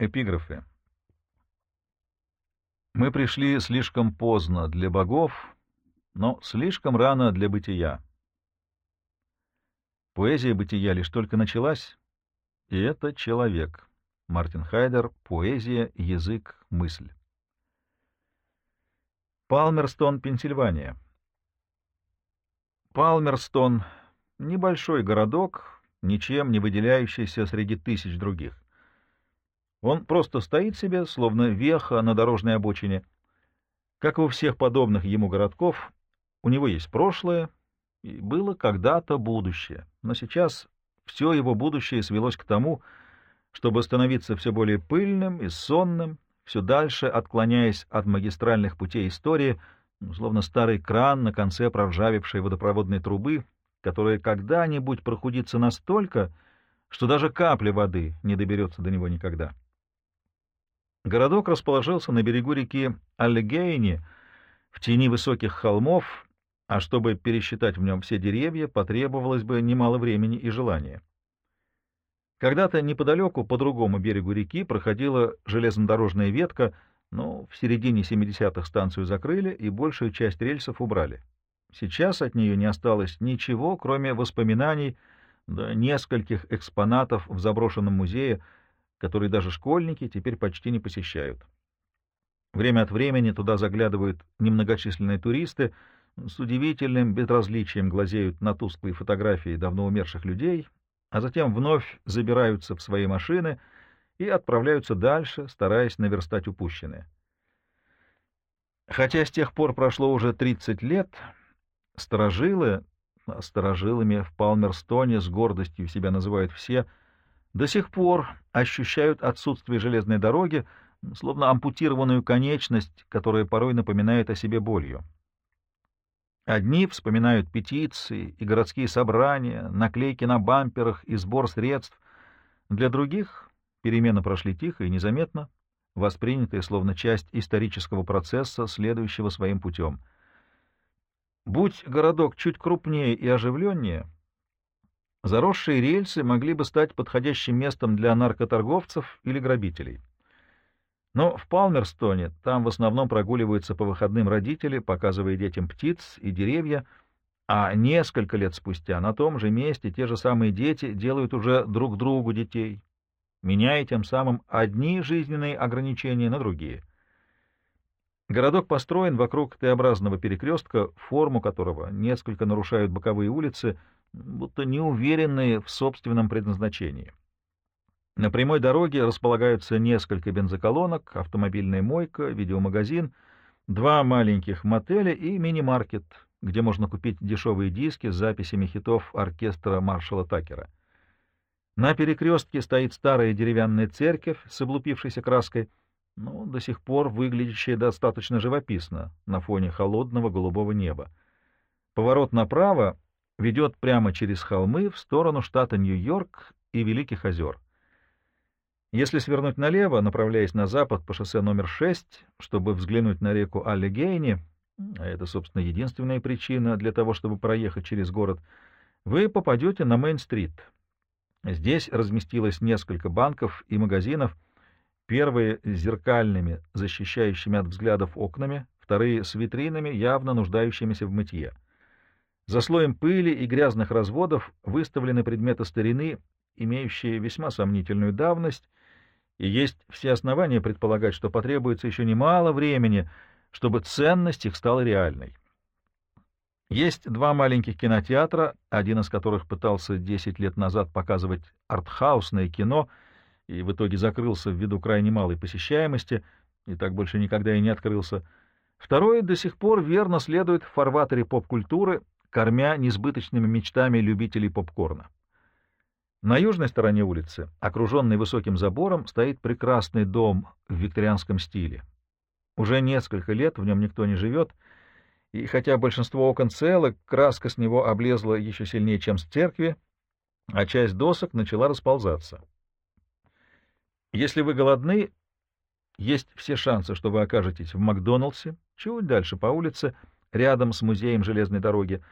Эпиграфы. Мы пришли слишком поздно для богов, но слишком рано для бытия. Поэзия бытия лишь только началась, и это человек. Мартин Хайдер. Поэзия, язык, мысль. Палмерстон, Пенсильвания. Палмерстон — небольшой городок, ничем не выделяющийся среди тысяч других. Он просто стоит себе, словно веха на дорожной обочине. Как и у всех подобных ему городков, у него есть прошлое, и было когда-то будущее. Но сейчас все его будущее свелось к тому, чтобы становиться все более пыльным и сонным, все дальше отклоняясь от магистральных путей истории, словно старый кран на конце проржавевшей водопроводной трубы, которая когда-нибудь прохудится настолько, что даже капля воды не доберется до него никогда. Городок расположился на берегу реки Аллегейни, в тени высоких холмов, а чтобы пересчитать в нем все деревья, потребовалось бы немало времени и желания. Когда-то неподалеку, по другому берегу реки, проходила железнодорожная ветка, но в середине 70-х станцию закрыли и большую часть рельсов убрали. Сейчас от нее не осталось ничего, кроме воспоминаний да нескольких экспонатов в заброшенном музее — который даже школьники теперь почти не посещают. Время от времени туда заглядывают немногочисленные туристы, с удивительным безразличием глазеют на тусклые фотографии давно умерших людей, а затем вновь забираются в свои машины и отправляются дальше, стараясь наверстать упущенное. Хотя с тех пор прошло уже 30 лет, сторожилы, а сторожилами в Палмерстоне с гордостью себя называют все — до сих пор ощущают отсутствие железной дороги, словно ампутированную конечность, которая порой напоминает о себе болью. Одни вспоминают петиции и городские собрания, наклейки на бамперах и сбор средств. Для других перемены прошли тихо и незаметно, воспринятые словно часть исторического процесса, следующего своим путем. Будь городок чуть крупнее и оживленнее — Заросшие рельсы могли бы стать подходящим местом для наркоторговцев или грабителей. Но в Палмерстоне там в основном прогуливаются по выходным родители, показывая детям птиц и деревья, а несколько лет спустя на том же месте те же самые дети делают уже друг другу детей, меняя тем самым одни жизненные ограничения на другие. Городок построен вокруг Т-образного перекрестка, форму которого несколько нарушают боковые улицы — будто неуверенные в собственном предназначении. На прямой дороге располагаются несколько бензоколонок, автомобильная мойка, видеомагазин, два маленьких мотеля и мини-маркет, где можно купить дешевые диски с записями хитов оркестра маршала Такера. На перекрестке стоит старая деревянная церковь с облупившейся краской, но до сих пор выглядящая достаточно живописно на фоне холодного голубого неба. Поворот направо ведет прямо через холмы в сторону штата Нью-Йорк и Великих озер. Если свернуть налево, направляясь на запад по шоссе номер 6, чтобы взглянуть на реку Аллегейни, а это, собственно, единственная причина для того, чтобы проехать через город, вы попадете на Мейн-стрит. Здесь разместилось несколько банков и магазинов, первые с зеркальными, защищающими от взглядов окнами, вторые с витринами, явно нуждающимися в мытье. За слоем пыли и грязных разводов выставлены предметы старины, имеющие весьма сомнительную давность, и есть все основания предполагать, что потребуется еще немало времени, чтобы ценность их стала реальной. Есть два маленьких кинотеатра, один из которых пытался 10 лет назад показывать артхаусное кино и в итоге закрылся ввиду крайне малой посещаемости, и так больше никогда и не открылся. Второй до сих пор верно следует в фарватере поп-культуры кормя несбыточными мечтами любителей попкорна. На южной стороне улицы, окруженный высоким забором, стоит прекрасный дом в викторианском стиле. Уже несколько лет в нем никто не живет, и хотя большинство окон целы, краска с него облезла еще сильнее, чем с церкви, а часть досок начала расползаться. Если вы голодны, есть все шансы, что вы окажетесь в Макдоналдсе, чуть дальше по улице, рядом с музеем железной дороги,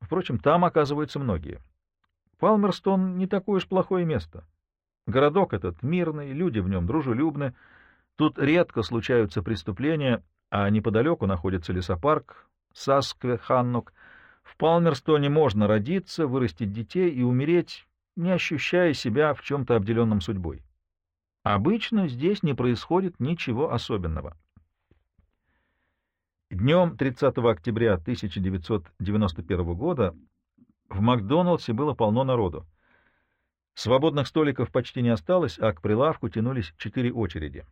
Впрочем, там оказываются многие. Палмерстон не такое уж плохое место. Городок этот мирный, люди в нем дружелюбны. Тут редко случаются преступления, а неподалеку находится лесопарк Саскве-Ханнук. В Палмерстоне можно родиться, вырастить детей и умереть, не ощущая себя в чем-то обделенном судьбой. Обычно здесь не происходит ничего особенного. Днем 30 октября 1991 года в Макдоналдсе было полно народу. Свободных столиков почти не осталось, а к прилавку тянулись четыре очереди.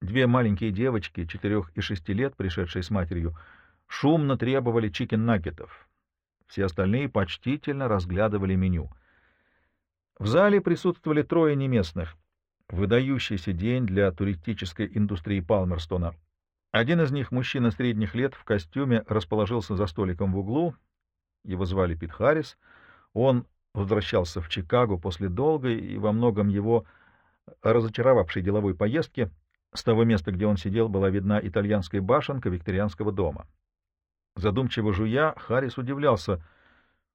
Две маленькие девочки, четырех и шести лет, пришедшие с матерью, шумно требовали чикен-наггетов. Все остальные почтительно разглядывали меню. В зале присутствовали трое неместных. Выдающийся день для туристической индустрии Палмерстона. Один из них, мужчина средних лет, в костюме, расположился за столиком в углу. Его звали Пит Харрис. Он возвращался в Чикаго после долгой и во многом его разочаровавшей деловой поездки. С того места, где он сидел, была видна итальянская башенка викторианского дома. Задумчиво жуя, Харрис удивлялся,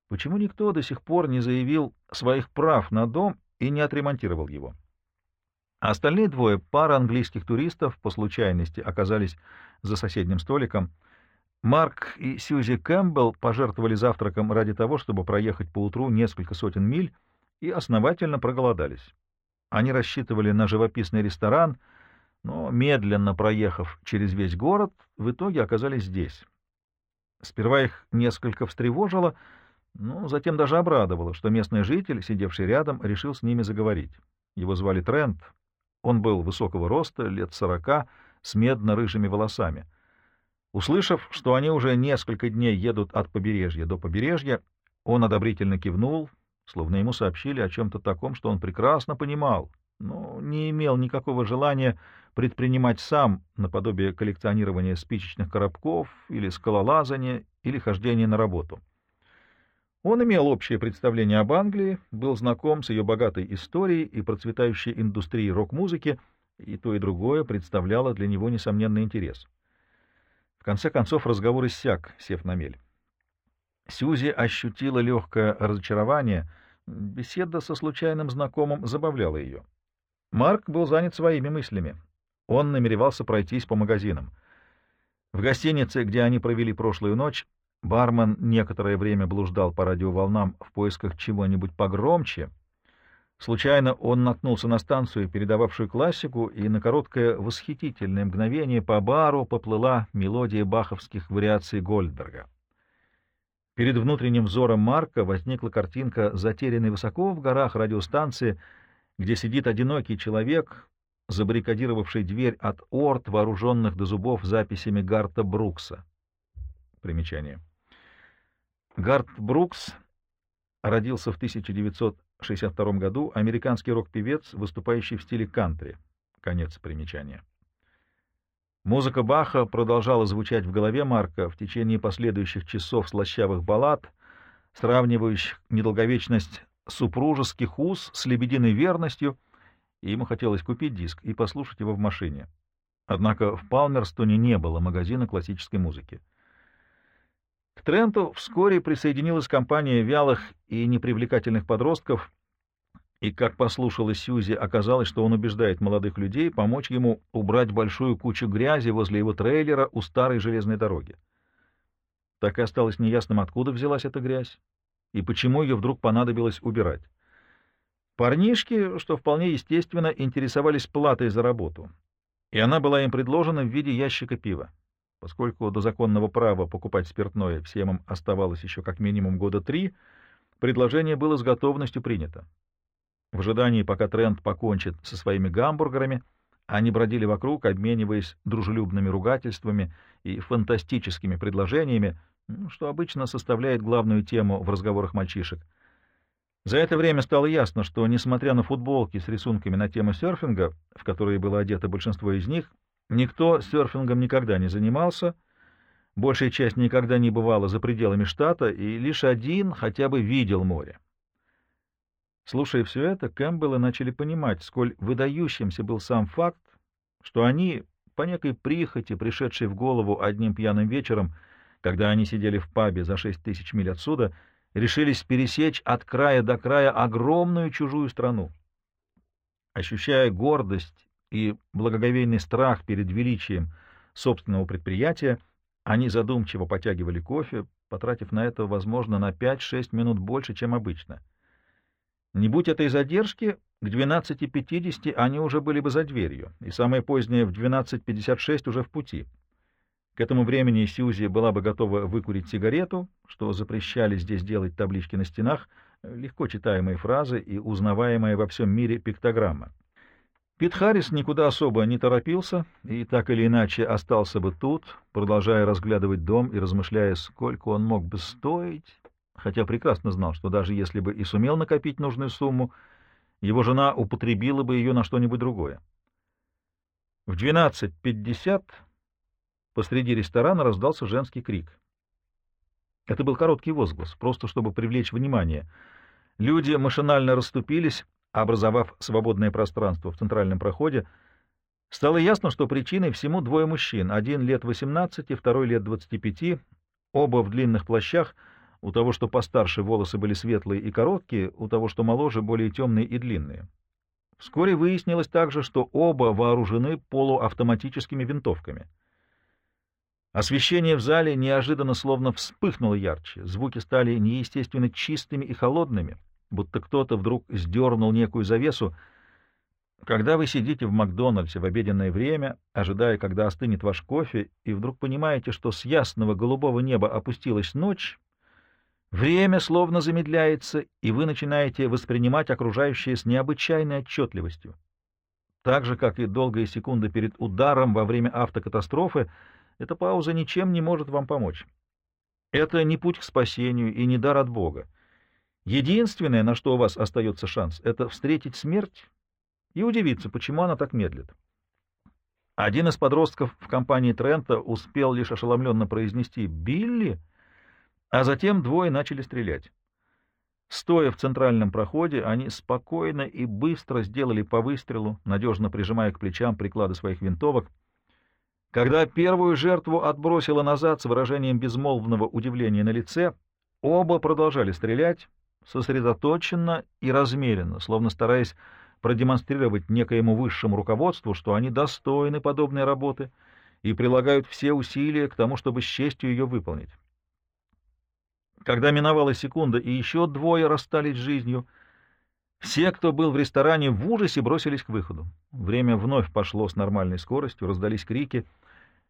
почему никто до сих пор не заявил своих прав на дом и не отремонтировал его. А остальные двое, пара английских туристов, по случайности оказались за соседним столиком. Марк и Сьюзи Кэмпбелл пожертвовали завтраком ради того, чтобы проехать по утру несколько сотен миль, и основательно проголодались. Они рассчитывали на живописный ресторан, но, медленно проехав через весь город, в итоге оказались здесь. Сперва их несколько встревожило, но затем даже обрадовало, что местный житель, сидевший рядом, решил с ними заговорить. Его звали Трент, он был высокого роста, лет сорока, с медно-рыжими волосами. Услышав, что они уже несколько дней едут от побережья до побережья, он одобрительно кивнул, словно ему сообщили о чем-то таком, что он прекрасно понимал, но не имел никакого желания предпринимать сам, наподобие коллекционирования спичечных коробков или скалолазания или хождения на работу. Он имел общее представление об Англии, был знаком с ее богатой историей и процветающей индустрией рок-музыки, и то и другое представляло для него несомненный интерес. В конце концов разговор иссяк, сев на мель. Сьюзи ощутила легкое разочарование, беседа со случайным знакомым забавляла ее. Марк был занят своими мыслями. Он намеревался пройтись по магазинам. В гостинице, где они провели прошлую ночь, Бармен некоторое время блуждал по радиоволнам в поисках чего-нибудь погромче. Случайно он наткнулся на станцию, передававшую классику, и на короткое восхитительное мгновение по бару поплыла мелодия баховских вариаций Гольдберга. Перед внутренним взором Марка возникла картинка затерянной высоко в горах радиостанции, где сидит одинокий человек, забаррикадировавший дверь от орд, вооруженных до зубов записями Гарта Брукса. Примечание. Гарт Брукс родился в 1962 году, американский рок-певец, выступающий в стиле кантри. Конец примечания. Музыка Баха продолжала звучать в голове Марка в течение последующих часов слащавых баллад, сравнивающих недолговечность супружеских уз с лебединой верностью, и ему хотелось купить диск и послушать его в машине. Однако в Палмерстоне не было магазина классической музыки. К Тренту вскоре присоединилась компания вялых и непривлекательных подростков, и, как послушала Сьюзи, оказалось, что он убеждает молодых людей помочь ему убрать большую кучу грязи возле его трейлера у старой железной дороги. Так и осталось неясным, откуда взялась эта грязь и почему ее вдруг понадобилось убирать. Парнишки, что вполне естественно, интересовались платой за работу, и она была им предложена в виде ящика пива. Поскольку до законного права покупать спиртное всем им оставалось еще как минимум года три, предложение было с готовностью принято. В ожидании, пока Трент покончит со своими гамбургерами, они бродили вокруг, обмениваясь дружелюбными ругательствами и фантастическими предложениями, что обычно составляет главную тему в разговорах мальчишек. За это время стало ясно, что, несмотря на футболки с рисунками на тему серфинга, в которые было одето большинство из них, Никто серфингом никогда не занимался, большая часть никогда не бывала за пределами штата, и лишь один хотя бы видел море. Слушая все это, Кэмпбеллы начали понимать, сколь выдающимся был сам факт, что они, по некой прихоти, пришедшей в голову одним пьяным вечером, когда они сидели в пабе за шесть тысяч миль отсюда, решились пересечь от края до края огромную чужую страну. Ощущая гордость и благоговейный страх перед величием собственного предприятия, они задумчиво потягивали кофе, потратив на это, возможно, на 5-6 минут больше, чем обычно. Не будь этой задержки, к 12.50 они уже были бы за дверью, и самое позднее в 12.56 уже в пути. К этому времени Сьюзи была бы готова выкурить сигарету, что запрещали здесь делать таблички на стенах, легко читаемые фразы и узнаваемая во всем мире пиктограмма. Пит Харрис никуда особо не торопился и так или иначе остался бы тут, продолжая разглядывать дом и размышляя, сколько он мог бы стоить, хотя прекрасно знал, что даже если бы и сумел накопить нужную сумму, его жена употребила бы ее на что-нибудь другое. В 12.50 посреди ресторана раздался женский крик. Это был короткий возглас, просто чтобы привлечь внимание. Люди машинально расступились, образовав свободное пространство в центральном проходе. Стало ясно, что причиной всему двое мужчин, один лет 18, второй лет 25, оба в длинных плащах, у того, что постарше, волосы были светлые и короткие, у того, что моложе, более темные и длинные. Вскоре выяснилось также, что оба вооружены полуавтоматическими винтовками — Освещение в зале неожиданно словно вспыхнуло ярче, звуки стали неестественно чистыми и холодными, будто кто-то вдруг сдернул некую завесу. Когда вы сидите в Макдональдсе в обеденное время, ожидая, когда остынет ваш кофе, и вдруг понимаете, что с ясного голубого неба опустилась ночь, время словно замедляется, и вы начинаете воспринимать окружающее с необычайной отчетливостью. Так же, как и долгие секунды перед ударом во время автокатастрофы — эта пауза ничем не может вам помочь. Это не путь к спасению и не дар от Бога. Единственное, на что у вас остается шанс, это встретить смерть и удивиться, почему она так медлит. Один из подростков в компании Трента успел лишь ошеломленно произнести «Билли?», а затем двое начали стрелять. Стоя в центральном проходе, они спокойно и быстро сделали по выстрелу, надежно прижимая к плечам приклады своих винтовок — когда первую жертву отбросило назад с выражением безмолвного удивления на лице, оба продолжали стрелять, сосредоточенно и размеренно, словно стараясь продемонстрировать некоему высшему руководству, что они достойны подобной работы и прилагают все усилия к тому, чтобы с честью ее выполнить. Когда миновала секунда и еще двое расстались с жизнью, все, кто был в ресторане, в ужасе бросились к выходу. Время вновь пошло с нормальной скоростью, раздались крики.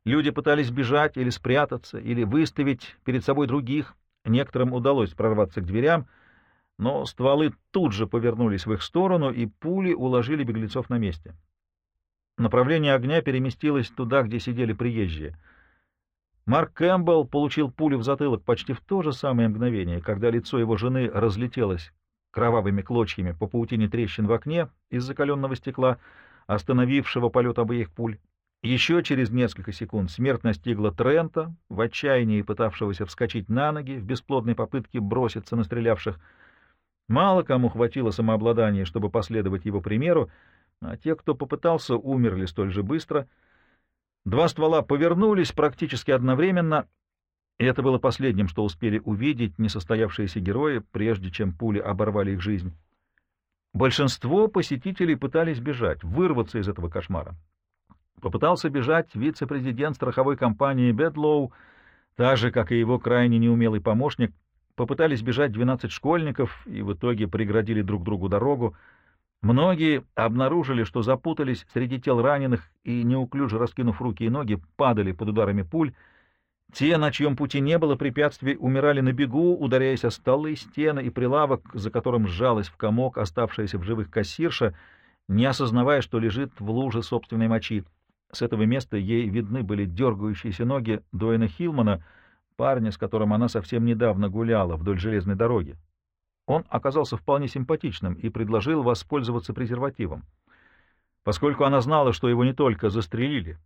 Люди пытались бежать или спрятаться, или выставить перед собой других. Некоторым удалось прорваться к дверям, но стволы тут же повернулись в их сторону, и пули уложили беглецов на месте. Направление огня переместилось туда, где сидели приезжие. Марк Кэмпбелл получил пулю в затылок почти в то же самое мгновение, когда лицо его жены разлетелось кровавыми клочьями по паутине трещин в окне из закаленного стекла, остановившего полет обоих пуль. Еще через несколько секунд смерть настигла Трента, в отчаянии пытавшегося вскочить на ноги в бесплодной попытке броситься на стрелявших. Мало кому хватило самообладания, чтобы последовать его примеру, а те, кто попытался, умерли столь же быстро. Два ствола повернулись практически одновременно, и это было последним, что успели увидеть несостоявшиеся герои, прежде чем пули оборвали их жизнь. Большинство посетителей пытались бежать, вырваться из этого кошмара. Попытался бежать вице-президент страховой компании Бедлоу, так же, как и его крайне неумелый помощник. Попытались бежать 12 школьников и в итоге преградили друг другу дорогу. Многие обнаружили, что запутались среди тел раненых и, неуклюже раскинув руки и ноги, падали под ударами пуль, те, на чьем пути не было препятствий, умирали на бегу, ударяясь о столы, стены и прилавок, за которым сжалась в комок оставшаяся в живых кассирша, не осознавая, что лежит в луже собственной мочи. С этого места ей видны были дергающиеся ноги Дуэна Хилмана, парня, с которым она совсем недавно гуляла вдоль железной дороги. Он оказался вполне симпатичным и предложил воспользоваться презервативом. Поскольку она знала, что его не только застрелили,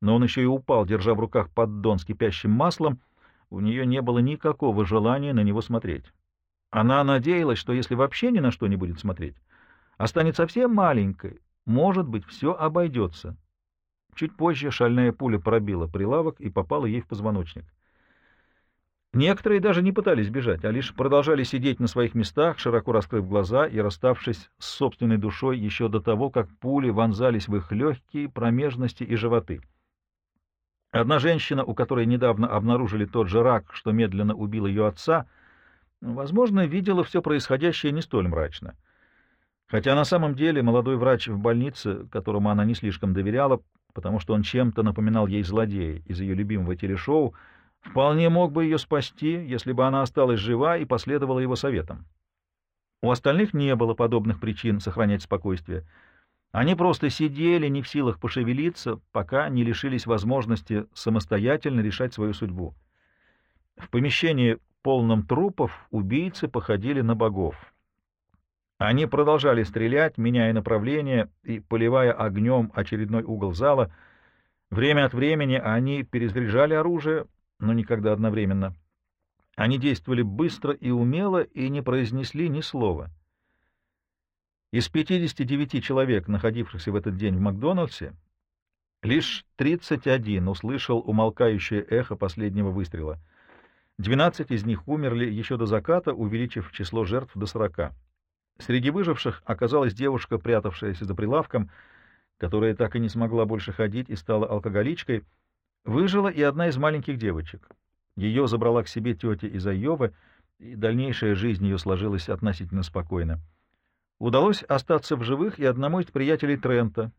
но он еще и упал, держа в руках поддон с кипящим маслом, у нее не было никакого желания на него смотреть. Она надеялась, что если вообще ни на что не будет смотреть, останется совсем маленькой, может быть, все обойдется. Чуть позже шальная пуля пробила прилавок и попала ей в позвоночник. Некоторые даже не пытались бежать, а лишь продолжали сидеть на своих местах, широко раскрыв глаза и расставшись с собственной душой еще до того, как пули вонзались в их легкие, промежности и животы. Одна женщина, у которой недавно обнаружили тот же рак, что медленно убил ее отца, возможно, видела все происходящее не столь мрачно. Хотя на самом деле молодой врач в больнице, которому она не слишком доверяла, потому что он чем-то напоминал ей злодея из ее любимого телешоу, вполне мог бы ее спасти, если бы она осталась жива и последовала его советам. У остальных не было подобных причин сохранять спокойствие. Они просто сидели, не в силах пошевелиться, пока не лишились возможности самостоятельно решать свою судьбу. В помещении, полном трупов, убийцы походили на богов. Они продолжали стрелять, меняя направление и поливая огнем очередной угол зала. Время от времени они перезаряжали оружие, но никогда одновременно. Они действовали быстро и умело и не произнесли ни слова. Из 59 человек, находившихся в этот день в Макдональдсе, лишь 31 услышал умолкающее эхо последнего выстрела. 12 из них умерли еще до заката, увеличив число жертв до 40. Среди выживших оказалась девушка, прятавшаяся за прилавком, которая так и не смогла больше ходить и стала алкоголичкой — Выжила и одна из маленьких девочек. Ее забрала к себе тетя из Айовы, и дальнейшая жизнь ее сложилась относительно спокойно. Удалось остаться в живых и одному из приятелей Трента,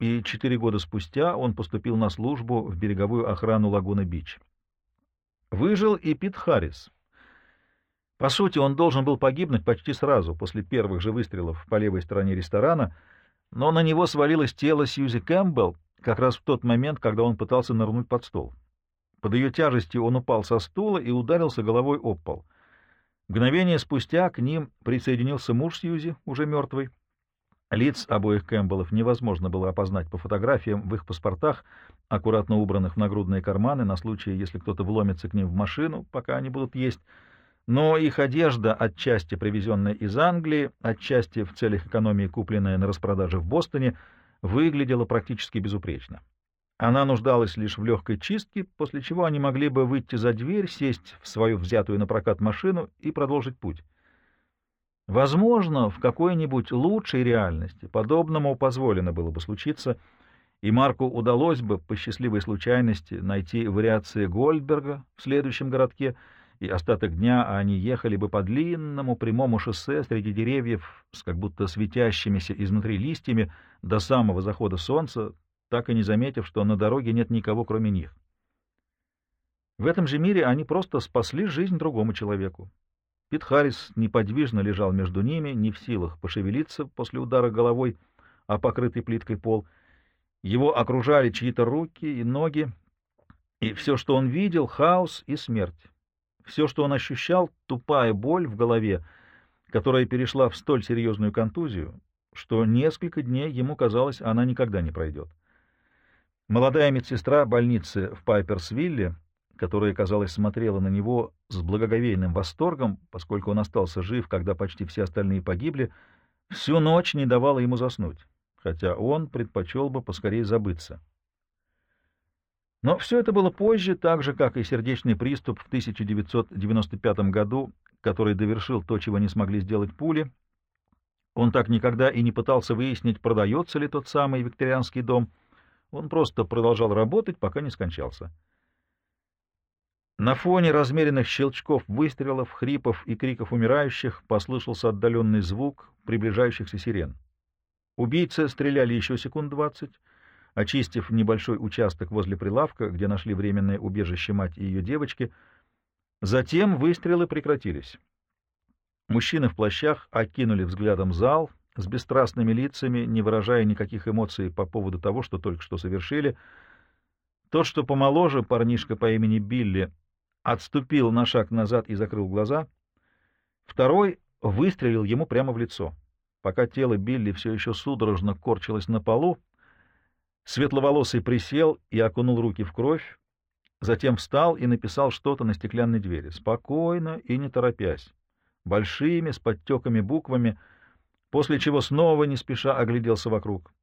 и четыре года спустя он поступил на службу в береговую охрану Лагуна-Бич. Выжил и Пит Харрис. По сути, он должен был погибнуть почти сразу, после первых же выстрелов по левой стороне ресторана, но на него свалилось тело Сьюзи Кэмпбелл, как раз в тот момент, когда он пытался нырнуть под стол. Под ее тяжестью он упал со стула и ударился головой об пол. Мгновение спустя к ним присоединился муж Сьюзи, уже мертвый. Лиц обоих Кэмпбеллов невозможно было опознать по фотографиям в их паспортах, аккуратно убранных в нагрудные карманы на случай, если кто-то вломится к ним в машину, пока они будут есть. Но их одежда, отчасти привезенная из Англии, отчасти в целях экономии купленная на распродаже в Бостоне — выглядела практически безупречно. Она нуждалась лишь в легкой чистке, после чего они могли бы выйти за дверь, сесть в свою взятую на прокат машину и продолжить путь. Возможно, в какой-нибудь лучшей реальности подобному позволено было бы случиться, и Марку удалось бы по счастливой случайности найти вариации Гольдберга в следующем городке — и остаток дня они ехали бы по длинному прямому шоссе среди деревьев с как будто светящимися изнутри листьями до самого захода солнца, так и не заметив, что на дороге нет никого, кроме них. В этом же мире они просто спасли жизнь другому человеку. Пит Харрис неподвижно лежал между ними, не в силах пошевелиться после удара головой о покрытый плиткой пол. Его окружали чьи-то руки и ноги, и все, что он видел — хаос и смерть. Все, что он ощущал, — тупая боль в голове, которая перешла в столь серьезную контузию, что несколько дней ему казалось, она никогда не пройдет. Молодая медсестра больницы в Пайперсвилле, которая, казалось, смотрела на него с благоговейным восторгом, поскольку он остался жив, когда почти все остальные погибли, всю ночь не давала ему заснуть, хотя он предпочел бы поскорее забыться. Но все это было позже, так же, как и сердечный приступ в 1995 году, который довершил то, чего не смогли сделать пули. Он так никогда и не пытался выяснить, продается ли тот самый викторианский дом. Он просто продолжал работать, пока не скончался. На фоне размеренных щелчков выстрелов, хрипов и криков умирающих послышался отдаленный звук приближающихся сирен. Убийцы стреляли еще секунд двадцать, Очистив небольшой участок возле прилавка, где нашли временное убежище мать и ее девочки, затем выстрелы прекратились. Мужчины в плащах окинули взглядом зал с бесстрастными лицами, не выражая никаких эмоций по поводу того, что только что совершили. Тот, что помоложе, парнишка по имени Билли, отступил на шаг назад и закрыл глаза. Второй выстрелил ему прямо в лицо. Пока тело Билли все еще судорожно корчилось на полу, Светловолосый присел и окунул руки в кровь, затем встал и написал что-то на стеклянной двери, спокойно и не торопясь, большими с подтеками буквами, после чего снова не спеша огляделся вокруг.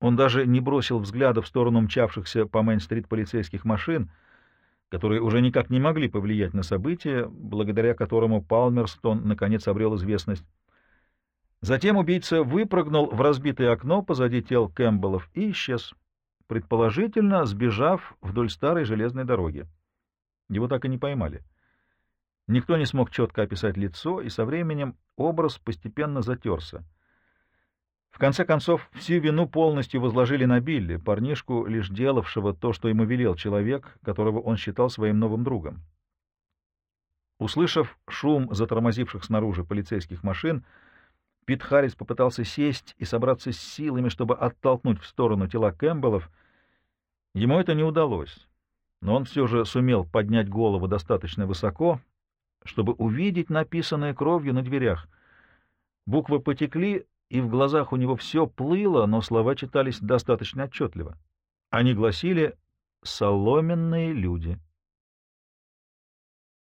Он даже не бросил взгляда в сторону мчавшихся по Мейн-стрит полицейских машин. которые уже никак не могли повлиять на события, благодаря которому Палмерстон наконец обрел известность. Затем убийца выпрыгнул в разбитое окно позади тел Кэмпбеллов и исчез, предположительно сбежав вдоль старой железной дороги. Его так и не поймали. Никто не смог четко описать лицо, и со временем образ постепенно затерся. В конце концов, всю вину полностью возложили на Билли, парнишку, лишь делавшего то, что ему велел человек, которого он считал своим новым другом. Услышав шум затормозивших снаружи полицейских машин, Пит Харрис попытался сесть и собраться с силами, чтобы оттолкнуть в сторону тела Кэмпбеллов. Ему это не удалось, но он все же сумел поднять голову достаточно высоко, чтобы увидеть написанное кровью на дверях. Буквы потекли, и в глазах у него все плыло, но слова читались достаточно отчетливо. Они гласили «соломенные люди».